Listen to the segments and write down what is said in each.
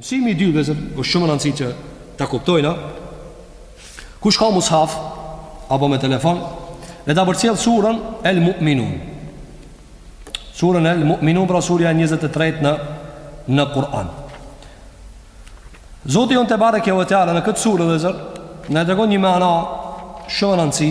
Mësimi i dytë vllezër është shumë me rëndësi që ta kuptojna. Kush ka mushaf apo me telefon, le ta përcjell surën El Mu'minun. Surën El Mu'minun pra surja 23 në në Kur'an. Zoti jonë tebareke ve teala në këtë surë vllezër na tregon një mana shumë me rëndësi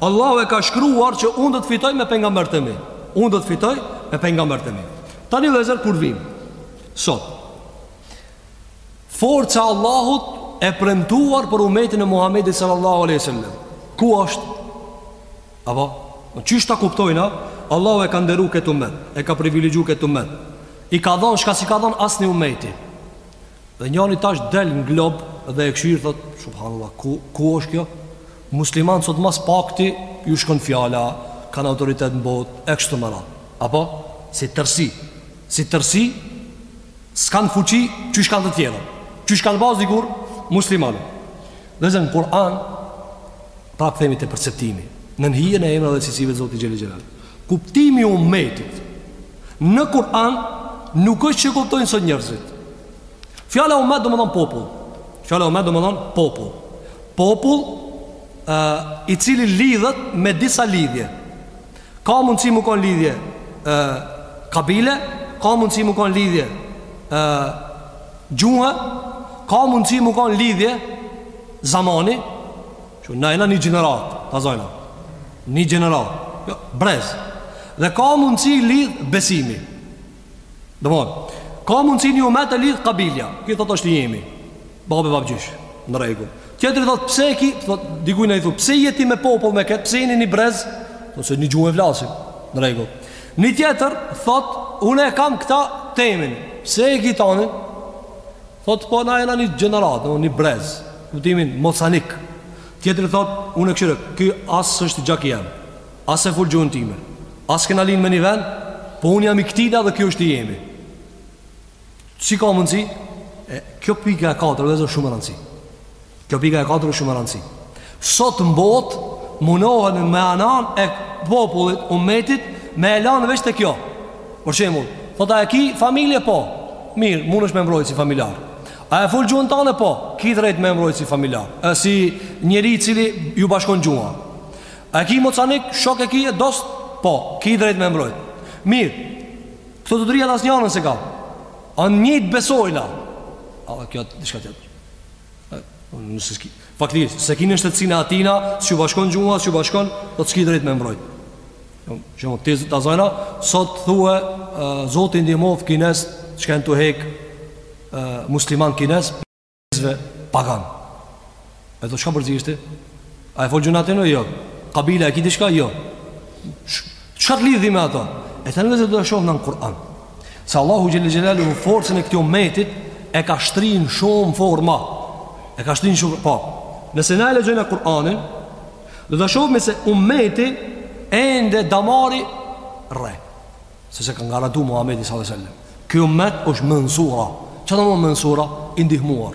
Allahu e ka shkruar që unë do të fitoj me pejgamberët e mi. Unë do të fitoj me pejgamberët e mi. Tani vllezër kur vim. Sot. Forca e Allahut e premtuar për umetin e Muhamedit sallallahu alaihi wasallam. Ku është? Apo, qysh ta kuptojna, Allahu e ka nderu këtë umet, e ka privilegju këtë umet. I ka dhënë çka s'i ka dhënë asnjë umeti. Dhe njani tash del në glob dhe e kshyr, thot, subhanallah, ku, ku është kjo? Muslimanët sot mas pakti, ju shkon fjala, kanë autoritet në botë, e kështu me radhë. Apo? Si tërsi. Si tërsi, s'kanë fuqi, qysh kanë të tjerët. Qysh kanë pas dikur muslimanët. Vllezër, në Kur'an, prapë kthehemi te perceptimi, nën hijen e emrave dhe cilësive të Zotit xhele xhelaluhu. Kuptimi i umetit, Në Kur'an nuk është që e kuptojnë sot njerëzit. Fjala umet do me thonë popull. Fjala umet do me thonë popull. Popull ë i cili lidhet me disa lidhje. Ka mundësi me kon lidhje ë kabile, ka mundësi me kon lidhje ë gjuhe, ka mundësi me kon lidhje zamani, Që na jena një gjenerat Ta zojna Një gjenerat jo, Brez Dhe ka mundësi i lidh besimi Domethonë Ka mundësi një umet e lidh kabilja Ky thot është i jemi Babë e babgjysh Në rregull Tjetri thot pse e ki thot, Dikujna i thot Pse jeti me popull me këtë Pse jeni një brez Thot se një gjuhë e flasim Në rregull Një tjetër thot Une e kam këta temin Pse e ki tanin Thotë, po na jena një gjenerat, domethënë një brez, në kuptimin mocanik. Tjetri thotë, unë e kshyri, ky as s'është gjaki jem, as e fol gjuhën time, as kena lind me një vend, po unë jam i këtijna dhe ky është i jemi. Si ka mundësi? E, kjo pika e katër, vllezër shumë me rëndësi. Kjo pika e katër është shumë me rëndësi. Sot në botë munohen manan e popullit, umetit, me e lanë veç te kjo. Për shembull, thotë a e ki familje po. Mirë, mundesh me mbrojt si familjar. A e fol gjuhën tane po, ki drejt me mbrojt si familjar. E si njeri i cili ju bashkon gjuha. A e ki mocanik, shok e ki e dost, po, ki drejt me mbrojt. Mirë. Këto të triat asnjanën s'e ka. A njëjtë besojna. A kjo diçka tjetër. Nëse s'ki faktikisht, s'e ki nënshtetësinë e atyne S'ju bashkon gjuha, s'ju bashkon Do të s'ki drejt me mbrojt Shumë, ta zojna Sot thue, Zoti ndihmoftë kinez Që kanë tu hek Musliman kinez Kinezve pagan E ti çka përzihesh A e fol gjuhën e tyne o jo Kabile e ki diçka, jo Çka të lidh me ato? E tani do ta shohim në Kur'an. Se Allahu xhelel xhelalu në forcën e këtij umetit e ka shtrin shumë forma. E ka shtrin shumë, po. Nëse na lexojmë Kur'anin, do ta shohim se umeti e ndan damari. Sepse ka garantu Muhamedi sallallahu alaihi wasallam. Ky umet është mensura. Çka do me thënë mensura? I ndihmuar.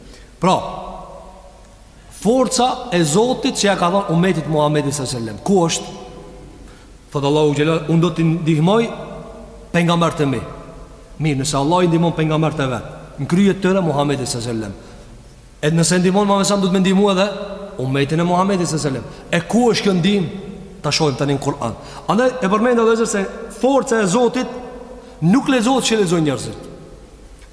Pra, forca e Zotit që ja ka dhënë umetit Muhammedit sallallahu alaihi wasallam. Ku është? Thot Allahu xhele, unë do t'i ndihmoj pejgamberët e mi. Mirë, nëse Allahu i ndihmon pejgamberët e vet, në krye të tyre Muhammedin sallallahu alaihi wasallam. E nëse e ndihmon Muhammedin sallallahu do të me ndihmu edhe umetin e Muhammedit sallallahu alaihi wasallam. E ku është kjo ndihmë? Ta shohim tani në Kur'an. Andaj e përmendë edhe se forca e Zotit nuk lexohet qysh e lexojnë njerëzit.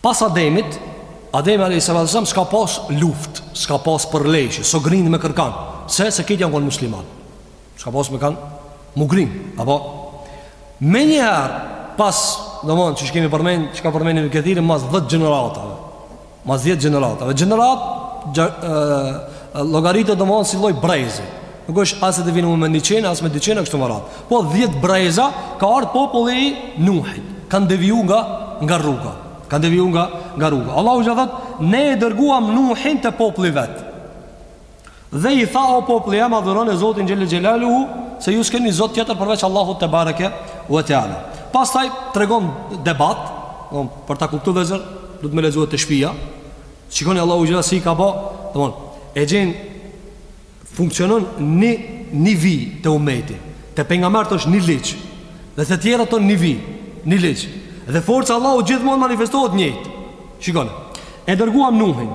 Pas Ademit, Ademi alejhi salatu selam s'ka pas luft, s'ka pas përleshje, s'o gri me kërkan, sepse krejt janë konë musliman. S'ka pas me kanë m'u gri, apo? Menjëherë, pas, domethënë, qysh kemi përmend, që ka përmend Ibn Kethiri, mas 10 gjeneratave. Mas dhjetë gjeneratave. Gjenerata llogaritet domethënë si lloj brezi. Nuk është as e definume një decenie, as me decenie, kështu me radhë. Po dhjetë breza ka ardhë populli i Nuhit. Kanë deviju nga, nga rruga. Kanë deviju nga, nga rruga. Allahu xhele thotë, ne e dërguam Nuhin te populli i vet. Dhe i tha o populli jem adhurone Zotin xhele xhelaluhu se ju s'keni Zot tjetër përveç Allahut tebareke ve teala. Pastaj tregon debat, domethënë, për ta kuptu vllezër, duhet me lexu te shpia, shikoni Allahu xhele si i ka ba, domethënë, e gjen, funksionon një, një vijë te umeti, te pejgamberët është një ligj, dhe te tjerët një vijë, një ligj, dhe forca e Allahut gjithmonë manifestohet njëjtë. Shikoni, e dërguam Nuhin,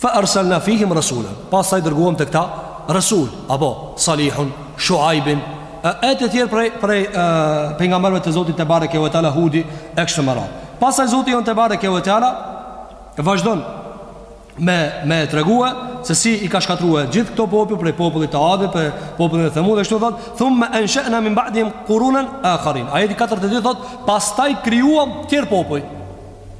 Fa arsalna fihim rasulan, pastaj dërguam te këta rasul, apo Salihun, Shuaibin, e e të tjerë prej prej e, pejgamberëve të Zotit tebareke ve teala Hudi e kështu me radhë. Pastaj Zoti jonë tebareke ve teala vazhdon me me tregue se si i ka shkatërruar gjithë këto popuj prej popullit të Adit, prej popullit të Themudit e kështu thot, thumma ansha'na min ba'dihim qurunan akharin. Ajeti 42 thot, pastaj krijuam tjerë popuj.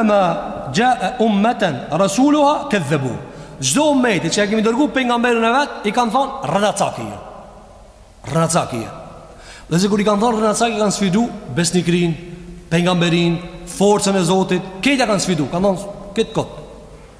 Ema ja'a ummatan rasuluha kadhabu. Çdo ummeti që e kemi dërguar pejgamberin e vet, i kanë thënë rrenacak. Rrenacak. Dhe sikur i kanë thënë rrenacak i kanë sfidu besnikrin, pejgamberin, forcën e Zotit, këta kanë sfidu, kanë thënë këtë kot.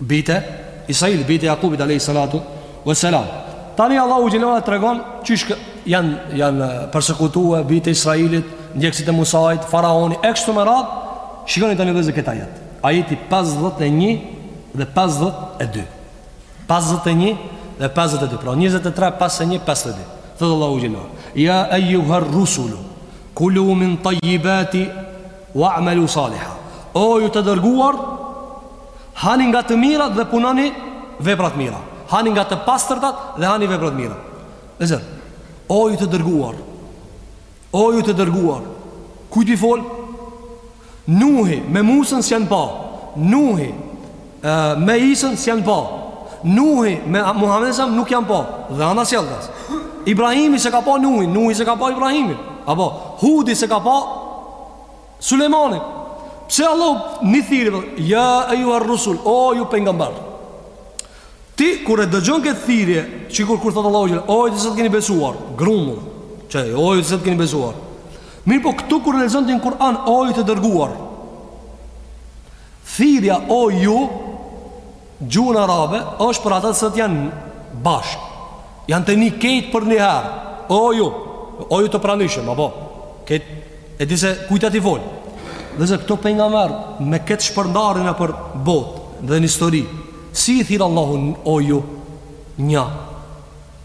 bijtë Israilit, bijtë Jakubit alayhi salatu wa salam. Tani Allahu xhelala tregon çish janë janë persekutuar bijtë Israilit, ndjekësit e Musait, faraoni e kështu me radh. Shikoni tani vëzër këtë ajet. Ajeti 51 dhe 52. 51 dhe 52. Pra 23 pas së 1 pas së 2. Thot Allahu xhelala. Ja ayyuhar rusulu kulu min tayyibati Wa'malu saliha, O ju të dërguar, hani nga të mirat dhe punoni veprat e mira. Hani nga të pastërtat dhe hani veprat e mira. Vëzër, o ju të dërguar, o ju të dërguar, kujt i fol? Nuhi me Musën s'janë pa. Nuhi Me Isën s'janë pa Nuhi me Muhammedin a.s. nuk janë pa Dhe anasjelltas Ibrahimi s'e ka pa Nuhin Nuhi s'e ka pa Ibrahimin Apo Hudi s'e ka pa Sulejmanin Pse Allah një thirrje Ja ejjuher rusul O ju pejgamberë Ti kur e dëgjon këtë thirrje sikur kur thotë Allahu xhele O ju të cilët keni besuar Grumull Çaj o ju të cilët keni besuar Mirëpo këtu kur e lexon ti në Kur'an O ju të dërguar Thirrja o ju gjuhën arabe është për ata të cilët janë bashkë. Janë te një krejt për një herë. O ju, o ju të pranishëm, apo? Ket e di se kujt i fol. Dhe se këto pejgamber me këtë shpërndarje nëpër botë dhe në histori, si i thirr Allahu o ju një.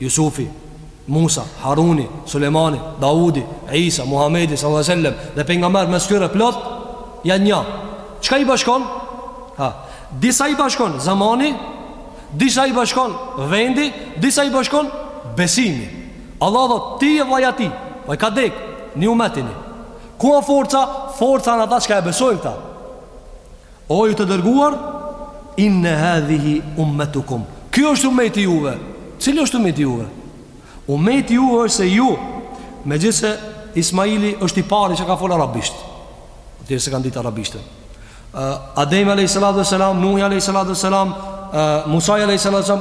Jusufi, Musa, Haruni, Sulejmani, Daudi, Isa, Muhamedi sallallahu alejhi ve sellem dhe pejgamber mes tyre plot janë një. Çka i bashkon? Ha, disa i bashkon zamani, disa i bashkon vendi, disa i bashkon besimi. Allahu thotë ti e vaja ti, po e ka dëgju, një umet. Ku â forca? Forca n'atë çka e besojnë këta. O ju të dërguar, inne hadhihi ummetukum. Ky është ummeti i juve. Cili është ummeti i juve? Ummeti i juve është se ju, megjithëse Ismaili është i pari që ka folë arabisht. Të tjerët s'e kanë ditë arabishtën. Uh, Ademi a.s. Nuhi a.s. Uh, Musai a.s.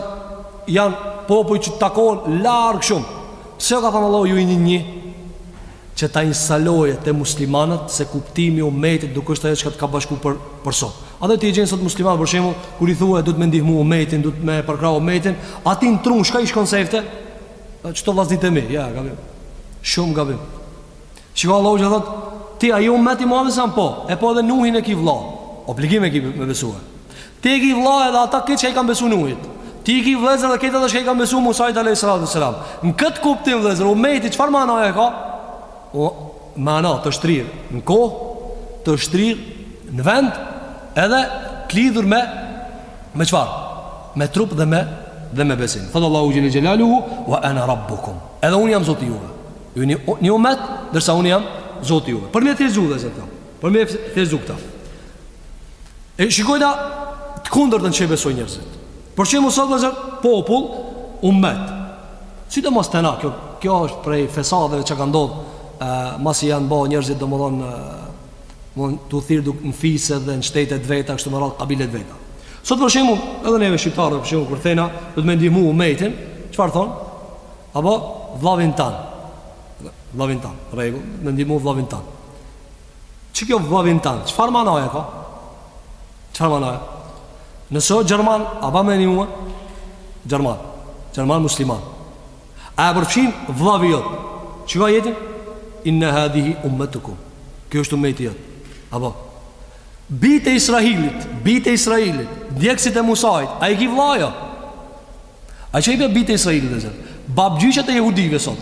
Janë popuj që të takonë larg shumë. Se u ka thënë Allahu ju jeni një? që ta instaloje te muslimanët se kuptimi i ummejtit nuk është ajo çka të ka bashku por por sot andaj ti e gjen sot musliman për shembull kur i thue duhet me ndihmu ummejtin duhet me përkrah ummejtin atij në tru çka i shkon sefte qito vllaznit e mi jo gabim shumë gabim shiko Allahu që thot ti a je ummet i Muhammedit a.s. po e po edhe Nuhin e ki vlla obligim e ki me besue Ti e ki vlla edhe ata këtë që i kanë besu Nuhit Ti i ki vllezër edhe këta edhe që i kanë besu Musait a.s. Në këtë kuptim vllezër ummejti çfarë manaje ka? O, mana të shtrir Në kohë Të shtrir Në vend Edhe të lidhur me Me çfarë? Me trup dhe me Dhe me besim Thotë Allahu Xhel-le Xhelaluhu Wa ana rabbukum Edhe unë jam zoti juve Ju jeni një umet Ndërsa unë jam zoti juve Për me jetësu vllezër Për me jetësu këta E shikojna Të kundërtën që besojnë njerëzit Për shembull sot vllezër popull Umet Sidomos te na kjo, kjo është prej fesadeve që ka ndodh Masi janë bo njerëzit domethonë Mu thirr duk në fise dhe në shtete të veta Kështu me radhë kabile të veta Sot për shembull edhe neve shqiptarëve Për shembull kur thena Duhet me ndihmu umetin Çfarë thonë A po vllavin tan Vllavin tan Rregull Me ndihmu vllavin tan Qikjo vllavin tan, çfarë manaje ka? Çfarë manaje? Nëse o Gjerman, a ban me nimue? Gjerman, Gjerman musliman A e përfshin vllavi jot Kqyr ajetin? Inne hadhihi ummetukum Kjo është umeti jot A ba Bijtë e Israilit Bijtë e Israilit Ndjekësit e Musait A i ki vlla a jo A që i be bijtë e Israilit vllezër Babgjyshët e jehudive sot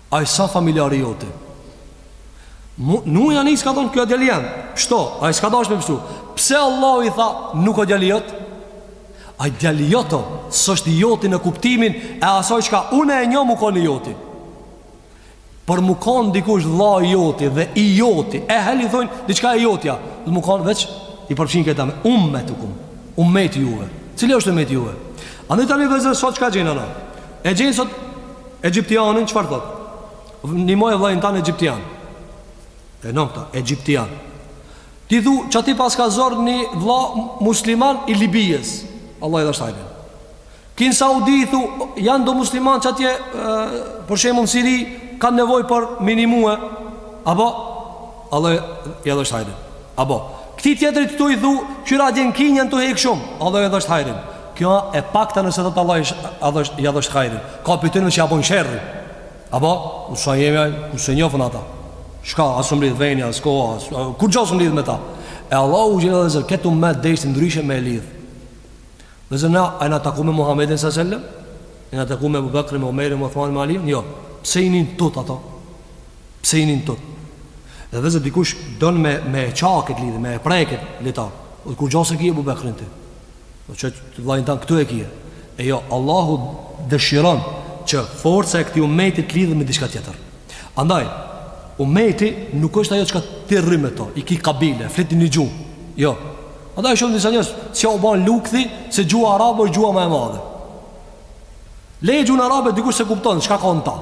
Ai s'a familjar i joti Nuhi a.s. ka thonë ky o djali jem Kshtu, ai s'ka dash me pështu Pse Allahu i tha nuk o djali jot Ai djali jot o S'është i joti në kuptimin E asoj çka une e njoh mu konë i joti Për mu konë dikush vlla i joti dhe i joti Ehl i thonë diçka e jotja Duhet mu konë veç i përfshim këtu me Ummetukum Ummeti juve Cili është ummeti juve Andaj tani vllezër sot çka gjejna E gjen sot Egjiptianin çfarë thot Nimoje vllain tan Egjiptian E nimon këta Egjiptian Ti i thu qaty paska zor një vlla musliman i Libijës Allahu ja dhësht hajrin Kin Saudi i thu Janë do musliman qatje Për shembull në Siri Kanë nevoj për me i nimue A po Allahu ja dhësht hajrin. A po, këtij tjetrit tu i thu, kqyr atje në Kinë janë tu hek shumë. Allahu ja dhësht hajrin. Kjo e pakta nëse thot Allahu ja dhësht ja dhësht hajrin. Ka prej tyne që ja bojn sherrin. A po, u s'a i jemi ai, u s'e njof un ata. Shka, as s'um lidh veni, as koha, as, kurgja s'um lidh me ta. E Allahu xhel-le vllezër, këtu e deshtë ndryshe me lidh. Vëllezër na, a jena taku me Muhammedin së sellem? Jena taku me Ebu Bekrin, me Omerin, me Othmanin, me Aliun? Jo, pse i njën tut ato? Pse i njën tut? Edhe vëllezër dikush don me, me e ça këtë lidhje, me e pre këtë litar. O ti kurgjo s'e ki Ebu Bekrin ti? O qe ti vllain tan këtu e kije. E jo, Allahu dëshiron që forca e këtij umeti t'lidhet me diçka tjetër. Andaj, umeti nuk është ajo çka ti rri me to, i ki kabile, flitni një gjuhë, jo. Andaj, shumë disa njerëz, s'ja u ban lukthi, se gjuha arabe është gjuha ma e madhe. Leje gjuhën arabe, dikush s'e kupton, çka ka në ta?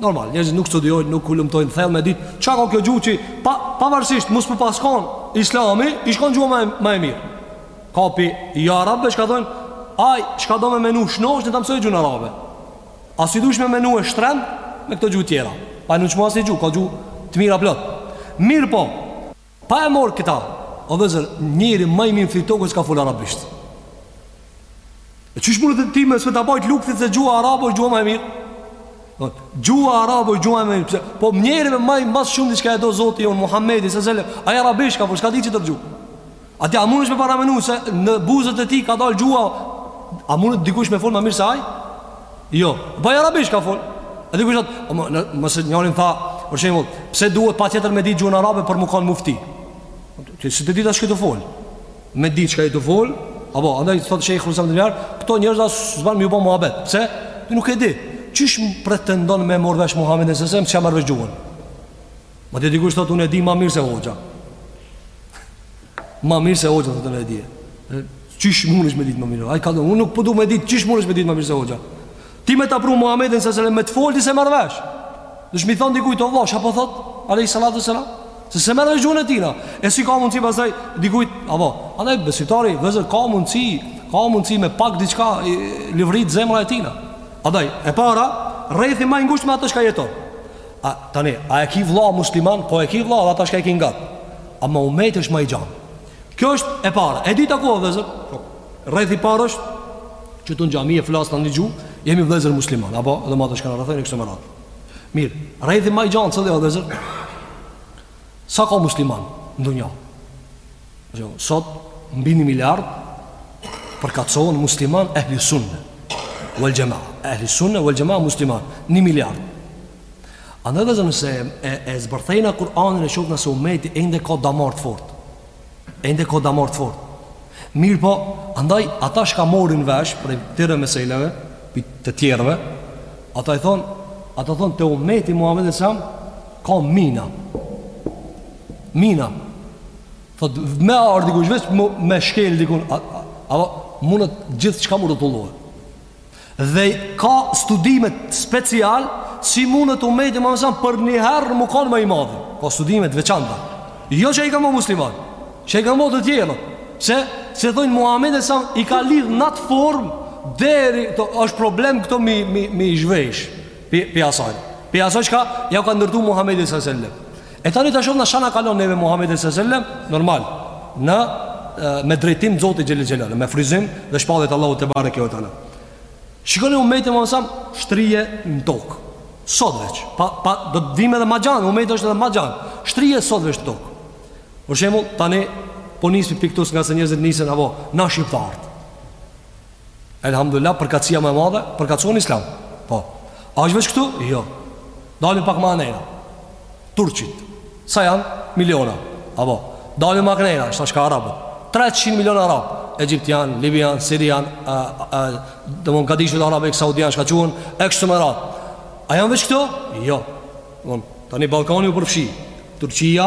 Normal, njerëzit nuk studiojnë, nuk hulumtojnë thellë me ditë, çka ka kjo gjuhë që, pa, pavarësisht, mos me pas kon, islami, i shkon gjuha ma, ma e mirë. Ka pi arabëve çka thonë, ai çka do me menu shnosh, le ta mësojë gjuhën arabe. A si dush me menu shtremt me këto gjuhë tjera Pa nuk nënçmoj asnjë gjuhë, ka gjuhë të mira plot Mirëpo, paj more këta O vëllezër, njeri ma i mirë n'ftyrë t'tokës ka fol arabisht E qysh more ti me s'ta bajt lukthi se gjuha arabe është gjuha ma e mirë po, Gjuha arabe është gjuha ma e mirë Po njeri ma, ma s'shumë çka e do Zoti jonë Muhammedi së sellem Ai arabisht ka fol, çka di që të gjuhë A ti a mundesh me paramenu se në buzët e tij ka dalë gjuha A mundet dikush me fol ma mirë se ai? Jo, po ai arabisht ka fol E dikush atë, më, në, më njëri m'tha Për shemull, pse duhet patjetër me di gjuhën arabe për me kanë mufti Ti si të dita çka është tu fol Me di çka është tu fol A po, andaj të thotë shekë kërësëm të njarë Këto njerëz as s'ban me ju bo muhabet Pse? Ti nuk e di Qysh më pretendon me marrë vesh Muhammedin së sellem që s'ja merr vesh gjuhën? Madje dikush thotë unë e di ma mirë se hoxha Ma mirë se hoxha thotë unë e di Qysh mundesh me ditë ma mirë A je ka do, unë nuk përdu po me ditë Qysh mundesh me ditë ma mirë se hoxha Ti me ta pru Muhammedin së sellem me të folë ti s'e merr vesh Duhesh me i thonë dikujt o vlla Çka po thotë alejhi salatu selam Se s'e merr vesh gjuhën e tina E si ka mundësi pasaj dikujt A vlla Andaj besimtari vëllezër ka mundësi Ka mundësi me pak diçka Lëvrit zemra e tina Andaj e para Rrethi ma i ngushtë me ato çka jeton A tani, a e ki vëlla musliman? Po e ki vëlla, ata çka e ki ngat. Ama umeti është ma i gjan. Kjo është e para. E dyta ku është vëllazër? Po. Rrethi i parë është qëtu në xhami e flasna ni gjuhë, jemi vëllazër musliman, a po edhe me ata çka na rrethojnë e kështu me radhë. Mirë, rrethi ma i gjan cili është vëllazër? Sa ka musliman në dunja? Sot, mbi një miliard përkatësohen musliman ehli sunne, uel xhema, ehli sunne, uel xhema musliman, një miliard. Andaj vëllezër nëse e, e zbërthejna Kur'anin e shohna se umeti ende ka damar të fortë. Ende ka damar të fortë. Mirëpo, andaj, ata çka marrin vesh prej këtyre meseleve, për të tjereve, ata i thonë, ata thonë te umeti Muhammed e Sam, ka mina. Mina Thot me ardhë dikush veç me shkel dikun Apo mundet gjithçka mun rrotullohet Dhe ka studime speciale Si mundet umeti i Muhammedit alejhi selam për njëherë me kanë ma i madhi Ka po studime të veçanta Jo që i kanë bo musliman Që i kanë bo të tjerë Se, se thojnë Muhammedi alejhi selam i ka lidhë në atë formë Deri, to, është problem këto mi, mi, mi zhvesh Pi, pi asaj Pi asaj çka ja ka ndërtu Muhammedi alejhi selam E tani ta shohim na çka na ka lon neve Muhamedi sallallahu alaihi wasallam normal në me drejtim Zotit xhele xhelaluhu, me frymëzim dhe shpallje të Allahut tebareke ve teala. Shikoni umetin e Muhamedit sallallahu alaihi wasallam shtrije në tokë. Sot veç, pa pa do të dimë edhe ma gjan, umeti është edhe ma gjan. Shtrije sot veç në tokë. Për shembull, tani po nisi piktus ngase njerëzit nisën apo na shqiptarët. Elhamdulillah, përkatësia më e madhe, përkatëson islam. Po. A është veç këtu? Jo. Dalim pak ma anena. Turqit. Sa janë? Miliona. Apo. Dalim ma anena, është çka arabët. 300 miliona arabë. Egjiptian, Libian, Sirian, domethënë gadishulli arabik, saudian çka quhen, e kështu me radhë. A janë veç këtu? Jo. Von, tani Ballkani u përfshi. Turqia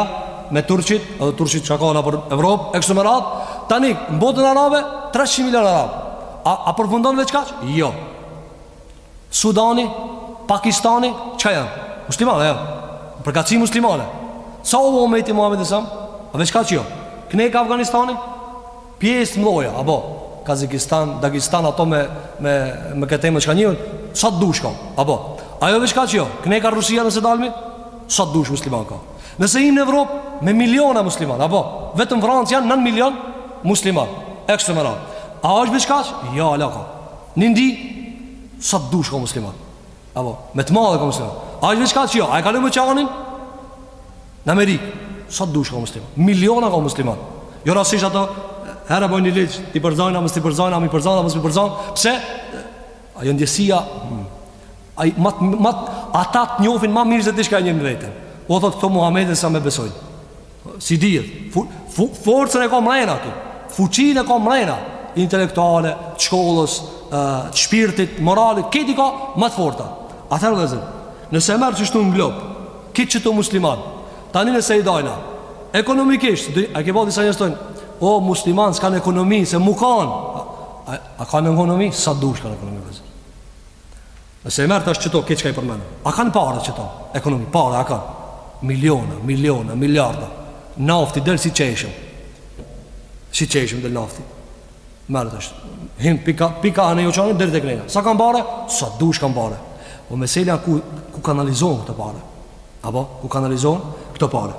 me turqit, edhe turqit që ka nëpër Evropë, e kështu me radhë, tani, në botën arabe, 300 milion arabë. A, a përfundon veç kaq? Jo. Sudani, Pakistani, çka janë? Muslimane, jo. Përkatësi muslimane. Sa u bo umeti i Muhammedit alejhi selam? A veç kaq jo. Knej ka Afganistani? Pjesë të mëdha apo Kazakistan, Dagestan ato me me me këtë emër çka njihen, sa të dush ka. Apo. A janë veç kaq jo. Knej ka Rusia nëse dalmi, sa të dush musliman ka. Nëse jemi në Evropë me miliona musliman, apo vetëm në Francë janë 9 milion musliman. E kështu me radhë. A është veç kaq? Jo, ala ka. Në Indi sa të dush ka musliman. Apo me të madhe ka musliman. A është veç kaq jo. A e kalojmë oqeanin? Në Amerikë, sa të dush ka musliman Miliona ka musliman Jo rastësisht ato, herë e bojnë një ligj T'i përzajnë, a mos t'i përzajnë, a m'i përzanë, a mos m'i përzanë Pse? Ajo ndjesia hmm. A i mat, mat, ata të njofin ma mirë se ti çka e njeh veten O thotë këto Muhammedin alejhi selam e besojnë S'i dihet fu, fu, Forcën e ka mrena tu Fuqinë e ka mrena Intelektuale, të shkollës, të shpirtit, moralit Këto i ka ma të forta Atëherë vllezër Nëse e merr qështu në glob, krejt qëto musliman, tani nëse i dajna, ekonomikisht, a ke pa disa njerëz thojnë, o musliman s'kanë ekonomi, se mu kanë, a, a kanë ekonomi, sa dush kanë ekonomi, vllezër. Nëse e merr tash qëto, krejt çka i përmenda, a kanë pare qëto, ekonomi, pare, a kanë, miliona, miliona, miliarda, nafti, del si çeshme, si çeshme del nafti, Merët është. Him pika, pika anë e oqeanit deri te krena. Sa kanë pare? Sa dush kanë pare. Po meselja ku, ku kanalizohen këto pare. Apo, ku kanalizohen këto pare.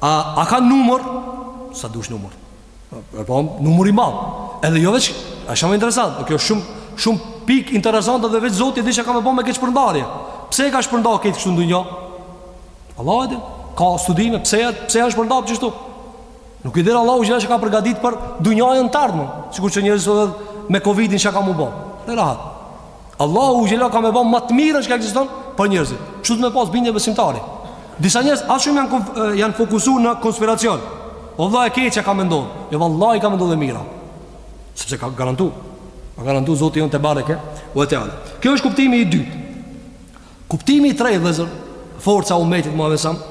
A, a kanë numër? Sa dush numër. E po, numër i madh. Edhe jo veç, është shumë interesant. Kjo është shumë, shumë pikë interesante edhe veç Zoti e di çka ka me bo me këtë shpërndarje. Pse e ka shpërnda këtë kështu n'dunja? Allahu e di, ka studime, pse, pse janë shpërnda kështu? Nuk e din Allahu çka ka përgatit për dunjan të ardhmen, sikur që njerëzit thonë me Covidin çka ka me u bo. Rri rahat. Allahu ka me bo ma të mirën që ekziston për njerëzit. Kështu duhet me pas bindje besimtari. Disa njerëz aq shumë janë janë fokusu në konspiracion. O vëlla e keqja ka me ndodh. Jo vallahi ka me ndodh e mira. Sepse ka garantu. Ka garantu Zoti jonë tebareke ve teala. Kjo është kuptimi i dytë. Kuptimi i tretë, vëllazër, forca e umetit Muhamedit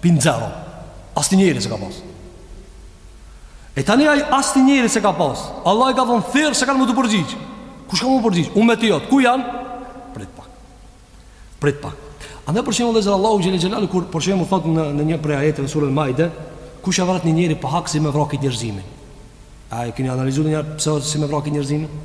Pin zero. Asnjë njeri s'e ka pas. E tani ai asnjë njeri s'e ka pas. Allahu i ka thon thirr se kanë me t'u përgjigj. Kush ka m'u përgjigj? Umeti jot. Ku janë? Prit pak. Prit pak. A ne për shembull vëllezër Allahu xhele xhelaluhu kur për shembull thot në, në një prej ajeteve në suren Maide Kush e vret një njeri pa hak si me vra kejt njerëzimin A e keni analizu ndonjëherë pse si me vra kejt njerëzimin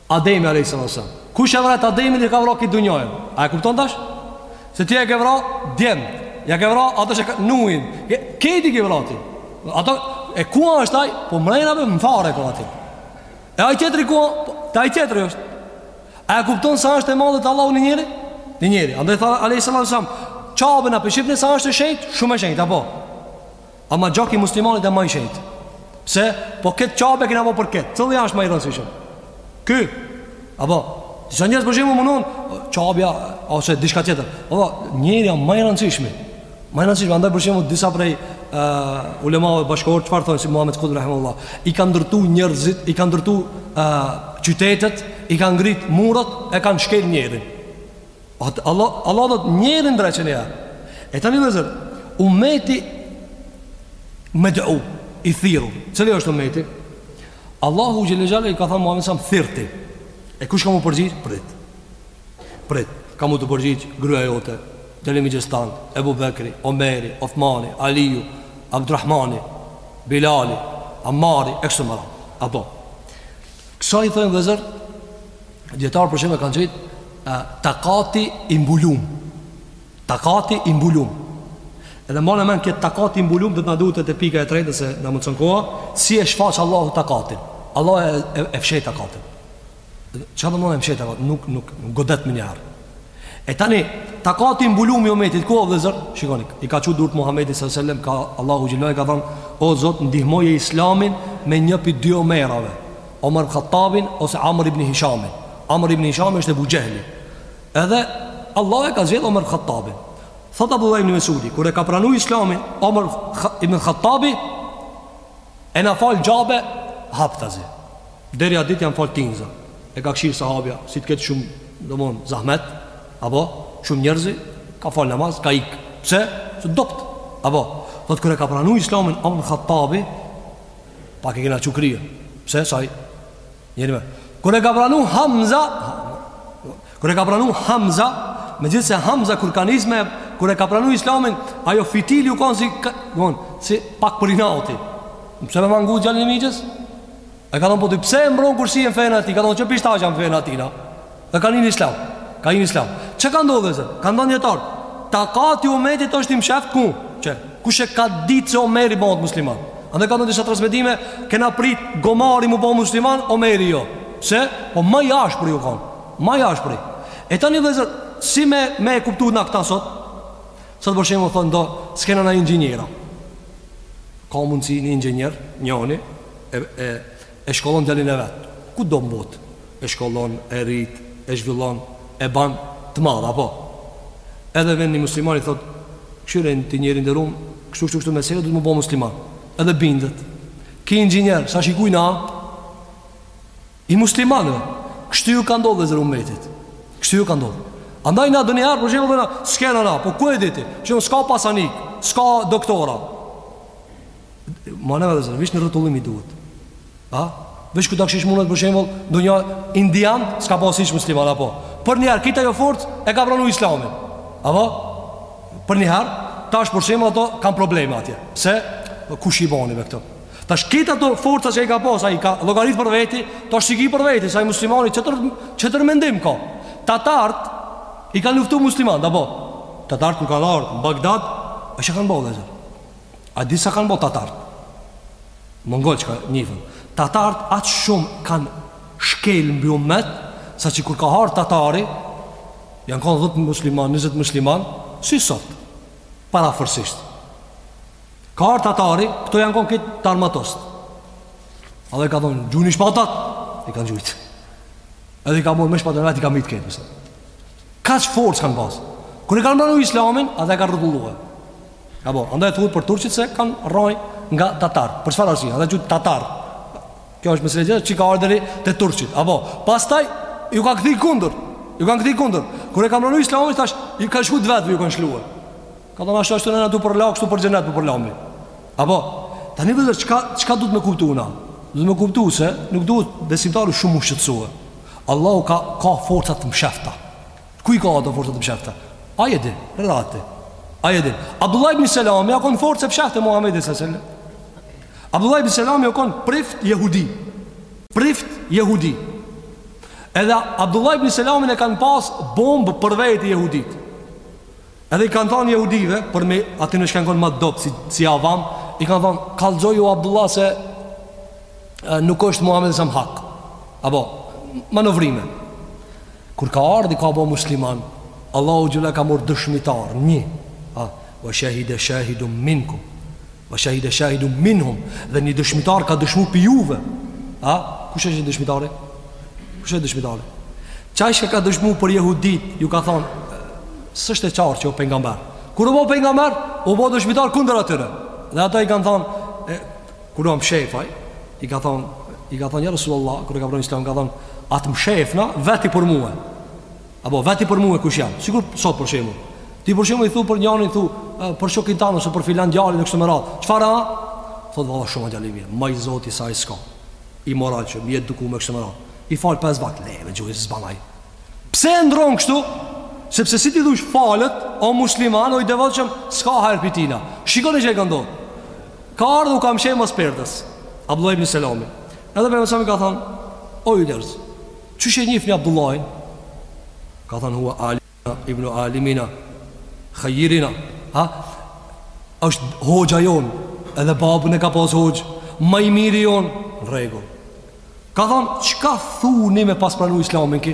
Ademi alayhis salam. Kush e vret Ademin e ka vra kejt dunjan. A e kupton tash? Se ti ja ke vra djemt, ja ke vra ato që nuin. Kejt i ke vra ti ato. E ku është ai? Po mrena në farë e ka atë. E ai tjetri ku? Po, te ai tjetri është. A e kupton sa është e madhe te Allahu një njeri? Një njeri. Andaj tha alayhis salam, "Qaben a po e shihni sa është e shenjtë? Shumë e shenjtë apo?" Ama gjaku i muslimanit e ma i shenjt Pse? Po këtë Qabe e kena bo për këtë Cilli është ma i rëndësishëm Ky Apo Disa njerëz për shembull menon Qabja Ose diçka tjetër Apo Njeri a ma i rëndësishmi Ma i rëndësishmi Andaj për shembull disa prej uh, Ulemave bashkëkohorë çfarë thonë si Muhammed Kutub rahimehullah I kanë ndërtu njerëzit I kanë ndërtu uh, qytetet I kanë ngrit murat E kanë shkel njerin Atë Allah, Allahu thot njerin ndreqeni. E tani vëllezër, umeti me dëu, i thiru. Cilli është umeti? Allahu xhele xhelaluhu i ka thanë Muhammedit salallahu alejhi ve selem, thirr ti. E kush ka m'u përgjigj? Prit. Prit. Ka me t'u përgjigj gruja jote, djali i mixhës tan, Ebu Bekri, Omeri, Othmani, Aliju, Abdurrahmani, Bilali, Amari, e kështu me radhë. Apo. Kësaj i thojnë vëllezër, Dijetarët për shembull kanë thënë takati i mbulum. Takati i mbulum. Edhe mbane mend këtë takati i mbulum do të na duhet edhe pika e tretë nëse na mundson koha, si e shfaq Allahu takatin. Allahu e, e, e mshef takatin. Çka do të thotë e mshef takatin? Nuk nuk godet më njëherë. E tani takati i mbulum i umetit ku vllezër, shikoni, i ka çu durt Muhamedi sallallahu alajhi wasallam kah Allahu xhelal ka thënë o zot ndihmoje islamin me një pi dy omerave. Omer Khattabin ose Amr ibn Hishamin. Amr ibn Hishami është Ebu Xhehli. Edhe Allahu e ka zgjedh Omer Khattabin. Thot Abdullah ibn Mesudi, kur e ka pranu islamin, Omer ibn Khattabi, kena falë n'Qabe haptazi. Deri a ditë janë falë tinza. E ka këshirë sahabja, si të ketë shumë, do bon, zahmet, apo, shumë njerëzi, ka falë namaz, ka ikë. Pse? Se dobët. Apo, thot kur e ka pranu islamin, Omer Khattabi, Pak e kena çu krye Pse, saj Njeri me Kur e ka pranu Hamza Kur e ka pranu Hamza Me gjithë se Hamza kur ka nis me Kur e ka pranu islamin Ajo fillimi u konë si ka, bon, Si pak për inati Pse me mangu djalin e mixhës I ka thonë po ti pse e mbron kur s'je në fenë e ti Ka thonë qe pi tash jam në fenë e tina Dhe ka hi n'islam Ka hi n'islam Çka ka ndodhë vllezër? Kanë thanë dijetarët Takati i umetit është i msheft ku? Qe? Kush e ka ditë se Omeri bëhet musliman? Andaj kanë thonë n'disa transmetime Kena prit gomari m'u ba musliman Omeri jo Pse? Po ma i ashpri u kanë Ma i ashpri E tani vllezër Si me, me e kuptu na këta sot? Sot për shembull thonë do S'kena na inxhinjera Ka mundësi një inxhinjer Njoni E, e E shkollon djalin e vet. Kudo në botë. E shkollon, e rrit, e zhvillon, e bën të madh, apo? Edhe vjen një musliman i thotë, "Kshyre ti njeri i nderuam, kështu kështu kështu mesela duhet m'u bo musliman." Edhe bindet. Ki inxhinier, tash i kujna a? I muslimanëve. Kështu ju ka ndodhur vllezër umetit. Kështu ju ka ndodhur. Andaj na donihere për shembull na s'kena na, po ku e diti? Që s'ka pasanik, s'ka doktora. Mo na vllezër, veç një rrotullim i duhet A? Veç këta kështu mundet për shembull Ndonjë indian, s'ka pas hiç musliman apo Për njëherë, qita ajo forcë, e ka pranu islamin Apo? Për njëherë, tash për shembull ata Kanë probleme atje Pse, kush i boni me këto Tash qita ato forca që i ka pas Ai i ka llogarit për veti Tash s'i ki për veti Se ai muslimani tjetër, tjetër mendim ka Tatart, i kanë luftu musliman Apo? Tatart kur kanë ardhë n'Bagdad, e çka kanë bo vllezër A di sa kanë bo tatart Mongol çka i njifni Tatart aq shumë kanë shkel mbi umet Sa që kur ka ardhë tatari Janë kanë dhetë musliman, njëzët musliman Si sot përafërsisht Ka ardhë tatari, këta janë kanë krejt t'armatost Edhe i ka thonë, gjujni shpatat I kanë gjujtë Edhe i ka morë me shpatën e vet i ka mytë krejt Kaq forcë kanë pasë Kur e kanë pranu islamin, ata e kanë rrotullue Apo, andaj thuhet për turqit se kanë rrajë nga tatar. Për çfarë arsye? Ata quhen tatar. Kjo është meselë tjetër që ka ardhur deri te turqit. Apo, pastaj ju kanë kthyer kundër. Ju kanë kthyer kundër. Kur e kanë pranuar Islamin tash, ju kanë shkuar vetë, ju kanë shluar. Ka thonë ashtu ashtu nëna tu për lakë, ashtu për xhenet për lamë. Apo, tani vetë çka çka duhet të kuptojna? Duhet me kuptu se nuk duhet besimtari shumë m'u shqetësu. Allahu ka ka forca të mshefta. Ku i ka ato forca të mshefta? Ai e din, ate. Ai e din. Abdullah ibn Selam a kon forca e msheftë e Muhamedit sallallahu alaihi wasallam. Abdullah ibn Selam a kon prift jehudi. Prift jehudi. Edhe Abdullah ibn Selamin e kanë pas bombë për vetë jehudit. Edhe i kanë thonë jehudive, për me aty ajo çka kon ma dobët, si, si avam, i kanë thonë, kallëzoju Abdullah se e, nuk është Muhammed a.s. hak. Apo, manovrime. Kur ka ardhë u ka bo musliman, Allahu xh.sh. e ka marrë dëshmitar, një, a, wa shahida shahidun minkum, Wa shahida shahidun minhum dhe një dëshmitar ka dëshmuar prej juve. A kush është dëshmitari? Kush është dëshmitari? Çaj që ka dëshmuar për jehudit, ju ka thonë s'është e qartë që o pejgamber. Kur u bë pejgamber, u bë dëshmitar kundër atyre. Dhe ata i kanë thonë kur u mshef aj, i ka thonë i ka thonë ja Rasulullah, kur e ka pranuar Islamin, ka thonë më mshef, veti për mua. Apo veti për mua kush jam? Sikur sot për shembull. Ti për shembull i thu për njërin thu për shokin tand ose për filan djalin në këtë mëhallë. Çfarë? Thot valla shumë djalë mirë. Më i zoti se ai s'ka. I moralshëm më i edukum në këtë mëhallë. I fal pesë vakt, levë gjuhë s'ban ai. Pse e ndron kështu? Sepse si t'i thush falet, o musliman, o i devotshëm, s'ka hajr pi tina. Shikoni çka ka ndodhur. Ka ardhur ka mshef mas perdes. Abdullah ibn Selami. Edhe pejgamberi a.s. ka thon, o jehudi. Qysh e njihni Abdullajn? Ka thënë hua alimuna, ibnu alimina, khajrina, ha? është hoxha jonë, edhe babën e ka pas hoxhë, ma i miri jonë, në rregull. Ka thënë, çka thuni me pas pranu islamin ky?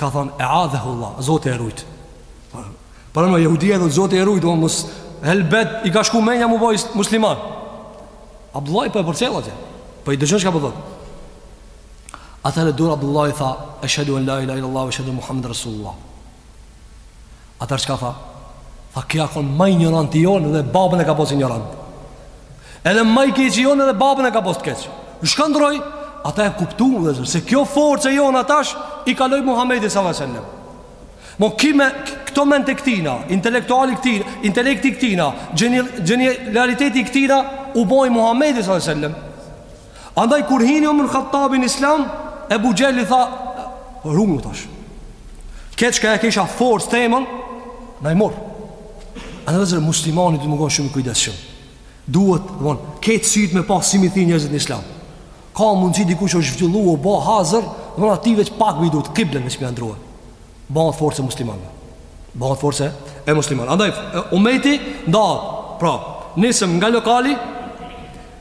Ka thënë, e adhehullah, Zoti e rujtë. Pra, jehudia thotë Zoti e rujtë, o mos, helbet, i ka shku menja m'u bo musliman. Abdullahi po e përcjell atje. Po i dërgon çka po thotë. Ata ere kur Abdullahi tha, "Eshhadu an la ilaha illallah wa eshhadu Muhammed rasulullah." Ata çka tha? Tha, "Ky a kon ma injoranti jon edhe babën e ka pas injorant." Edhe ma i keqi jon edhe babën e ka pas t'keq. Çka ndrroi? Ata e kuptun, vllezër, se kjo forcë e jona tash i kaloi Muhamedit sallallahu alaihi wasallam. Ma kime, këto mend të këtina, intelektuali i këtina, intelekti i këtina, gjenialiteti i këtina, u bo i Muhammedit s.a.s. Andaj kur hini Omer ibn Khattabi n'islam, Ebu Xhehli tha, rrungu tash. Kejt çka e kisha forcë temen, na i morë. Andaj vllezër muslimani duhet me kon shumë i kujdesshëm. Duhet, domethon, ket synim me pa si me i shti njerëzit në islam. Ka mundësi dikush është zhvillu o bo hazër domethon atij veç pak i duhet Kiblen veç me ja ndrrue Bëhet forcë e muslimanve Bëhet forcë e muslimanve Andaj, umeti ndahet Pra, nisem nga lokali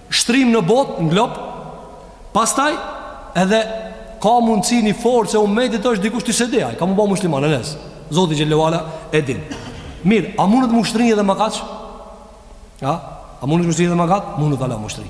Shtrihem në botë, në glob Pastaj Edhe ka mundësi një forcë e umetit është Dikush ti s'e di, ai ka mu ba musliman nesër, Zoti xhele ve ala e din Mirë, a mundet mu shtri edhe ma gjat? A, a mundet mu shtri edhe ma gjat? Mundet hala mu shtri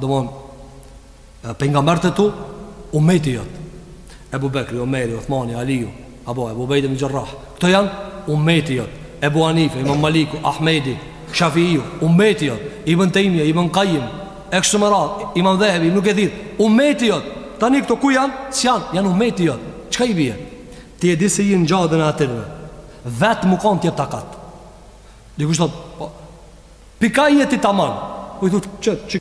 domthon pejgamberët e tu janë umeti jot Ebu Bekri, Omeri, Uthmani, Aliu apo Ebu Ubejde ibn Xherrah këto janë umeti jot Ebu Hanife, Imam Maliku, Ahmedi Shafiu, umeti jot Ibn Tejmje, Ibn Kajim E kshtu me radh, Imam Dhehebi, Ibn Kethiri Umeti jot, tani këto ku janë? S'janë, janë umeti jot Çka i bje? Ti e di se je në xhaden e atyrve Vetëm kjo të jep takat Dikush thot, po, Pi kah je ti taman Po i thot qe qe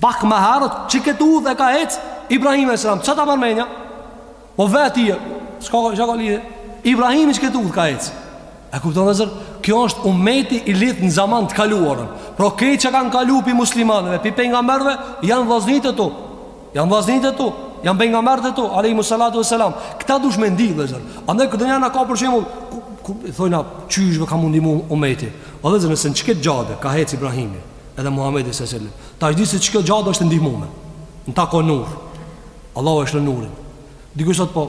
Pak më herët qikët udhë e ka hec Ibrahimi alejhi selam Çka ta merr menja Po vetë je çka ka çka lidhje Ibrahimi qikët udhë ka hec E kupton vllezër Kjo është umeti i lidh në zaman të kaluarën Pra krejt çka kanë kalu pi muslimanëve Pi pejgamberve Janë vllaznit e tu Janë vllaznit e tu, janë pejgamberët e tu, alejhimu salatu e selam. Këta duhesh me ndi, vllezër. A nëse dikush ka për shembull, ku, ku, thojna, qysh ve ka mundimi i umetit. A vllezër, nëse në qikët xhade, ka hec Ibrahimi, edhe Muhammedi s.a.s., tash di se qikjo xhade është e ndihmume. Në to ka nur. Allahu e nxjerr nurin. Dikush thot po,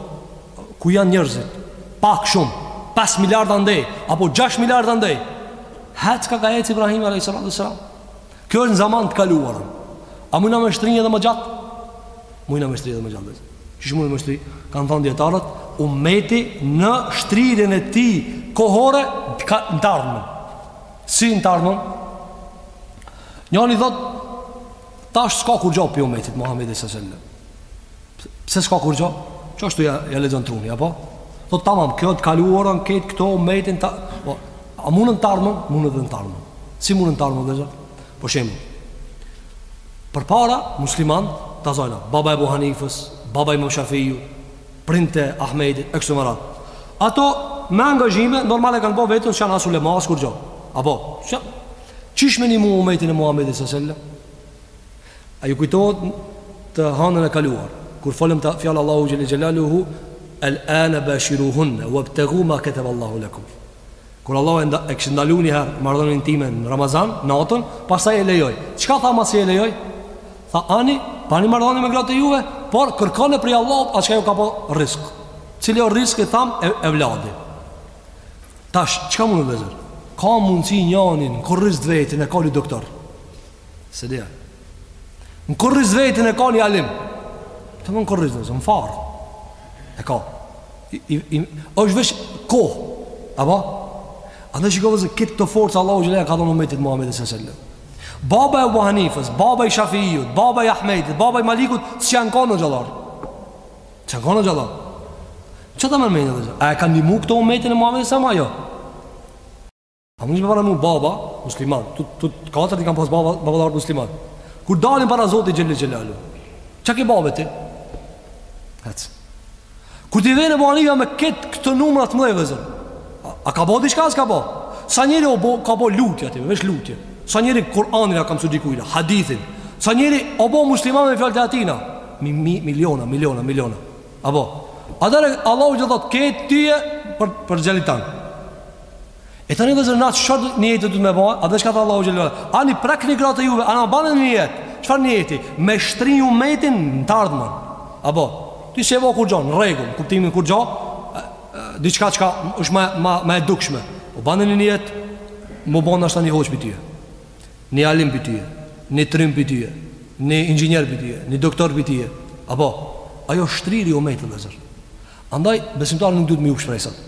ku janë njerëzit? Pak shumë, 5 miliard andej, apo 6 miliard andej. Hec kah ka hec Ibrahimi, alejhi salatu e selam. Kjo është në zaman të kaluarën. A mujna me shtri edhe mo gjatë? Mujna me shtri edhe mo gjatë. Qysh mujm me shtri? Kanë thonë dijetarët, umeti në shtrirjen e tij kohore në të ardhmen. Si në të ardhmen? Njani thotë, tash s'ka kurgjo pi umetit Muhammedit s.a.s.. Pse s'ka kurgjo? Që ashtu ja, ja lexon truni, apo? Thot, tamam, kjo të kaluarën, këtë këto, umetin, ta... Po, a mundën të ardhmen? Mundën dhe në të ardhmen. Si mundën të ardhmen, vëzër? Po shembull. Përpara, musliman, ta zojna, baba i Ebu Hanifës, baba i Imam Shafiut, prindt e Ahmedit, e kështu me radhë. Ato, me angazhime, normal e kanë bo vetën, s'janë as ulema as kurgjo? Apo? Qysh me nimu umetin e Muhammedit alejhi selam? A ju kujtohet të hanën e kaluar kur folëm te fjala Allahu xhele xhelaluhu el ana bashiruhunne wabtagu ma kataba Allahu lakum. Kur Allahu e kishte ndalu një herë marrëdhënien intime në Ramazan, natën, pastaj e lejoi. Çka tha masi e lejoi? Tha tani, bani marrëdhënie me gratë e juve, por kërkoni prej Allahut atë çka ju ka bo rrisk. Cili o rrisku e thamë e, evladi. Tash çka mundet vëzër? Ka mundsi njani n'kurriz t'vetin e ka ni doktor. Se dhe Në kurriz t'vetin e ka një alim Domethënë kurriz vëzër Në farë E ka I, i, i, është veç kohë Apo Ani shiko vëzër këtë forcë Allahu xhele ia ka dhënë umetit Muhammed alejhi selam Baba i Ebu Hanifës, baba i Shafiijut, baba i Ahmetit, baba i Malikut S'janë konë hoxhallarë S'janë konë hoxhallarë Që domethënë vëzër A e kanë një mukë të umetin e Muhammed alejhi selam A jo A mund të bëra mu baba musliman? Të të katërtit kanë pas baba baballarë musliman. Kur dalin para Zotit xhele xhelaluhu. Çka ke babë ti? Hec. Kur ti vjen Ebu Hanifja me kët këto numra të mëdha vëzër. A, a ka bo diçka s'ka bo? Sa njëri o bo, ka bo lutje ati, veç lutje. Sa njeri Kur'anin ia ka msu dikujna, hadithin. Sa njeri o bo musliman me fjalët e atina. Mi, mi, miliona, miliona, miliona. Apo, atëherë Allahu që thot, ketë tyje për, për gjelitan. E tani vëzër na çfarë nijeti do me ba A dhe çka tha Allahu xhele Tani prekni gratë e juve Ama bane nijet Çfarë nijeti Me shtri umetin në t'ardhmen Apo Ti s'e bo kurgjo Rregull Kuptimin kurgjo Diçka çka është ma, ma, ma e dukshme O po bane nijet Me bo nashta një hoxhë për tyje Një alim për tyje Një trim për tyje Një inxhinier për tyje Një doktor për tyje Apo Ajo shtrin umetin vëzër Andaj besimtarë nuk duhet me hup shpresat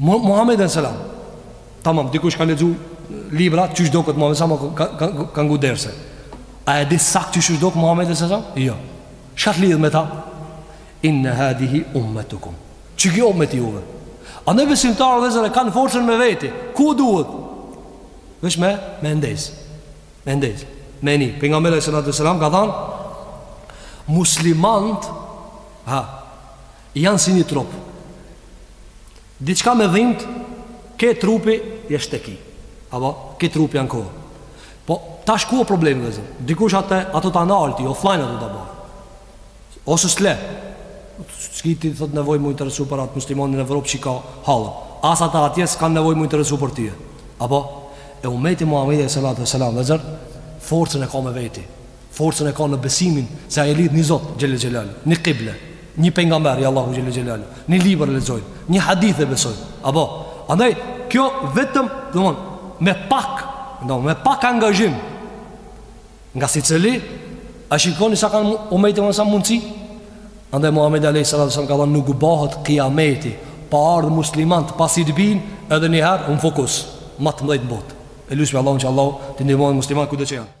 Muhammed alejhi selam Tamam, dikush ka lexu libra Qysh u doket Muhammed alejhi selam Ka, ka, ka, ka ngu derse A e di sak qysh u doket Muhammed alejhi selam Jo Çka të lidh me ta Inne hadhihi ummetukum Që kjo umeti juve Andaj besimtarë vëzër kanë forcën me veti Ku duhet Veç me, me ndez Me ndez Me një Pejgamberi alejhi salatu selam Ka thanë Muslimant Ha Janë si një trup Diçka me dhimt Ke trupi jeshtë të ki Apo, ke trupi janë kohë Po, tash ku o problemi vllezër Dikush atë, ato ta ndalti, offline ato ta ba Ose s'le S'ki ti thot nevoj mu interesu për atë muslimanin n'Evropë që ka halle As ata atje s'kanë nevoj mu interesu për ty Apo, e umeti Muhammedit alejhi salatu ve selam vllezër Forcën e ka me veti Forcën e ka në besimin se i lidh një Zot, xhele xhelaluhu, një Kible, një Pejgamber, i Allahut xhele xhelaluhu, një libër e lexojnë, një hadith e besojnë. Apo, andaj kjo vetëm, domthon, me pak, domthon, me pak angazhim. Nga secili, a shikoni sa kanë umeti e me sa mundësi? Andaj Muhammedi alejhi salatu selam ka thonë nuk bëhet kiameti, pa ardhë muslimant, pasi të binë, edhe njëherë në fokus, ma të mëdhejt n'botë. E lusim Allahun që Allahu t'i ndihmojë muslimant, kudo që janë.